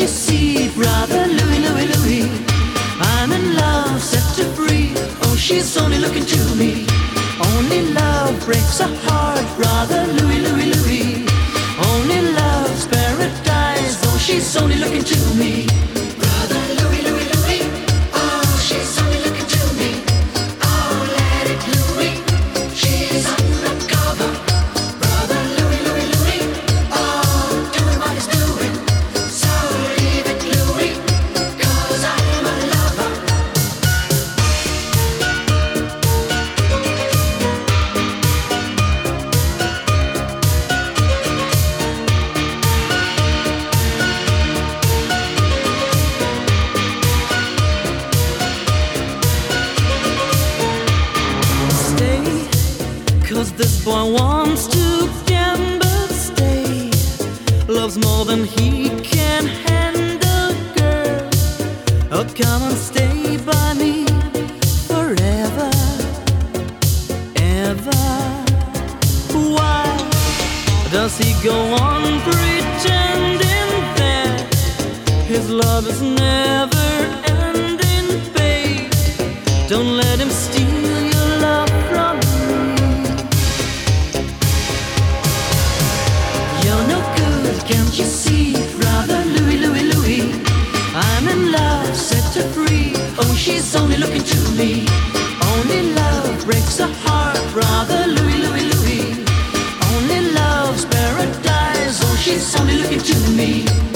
you see, brother Louie, Louie, Louie? I'm in love, set to free. Oh, she's only looking to me. Boy wants to gamble. Stay, loves more than he can handle, girl. Oh, come and stay by me forever, ever. Why does he go on pretending that his love is never ending, babe? Don't let him steal can't you see, brother Louie, Louie, Louie? I'm in love, set her free. Oh, she's only looking to me. Only love breaks a heart, brother Louie, Louie, Louie. Only love's paradise. Oh, she's only looking to me.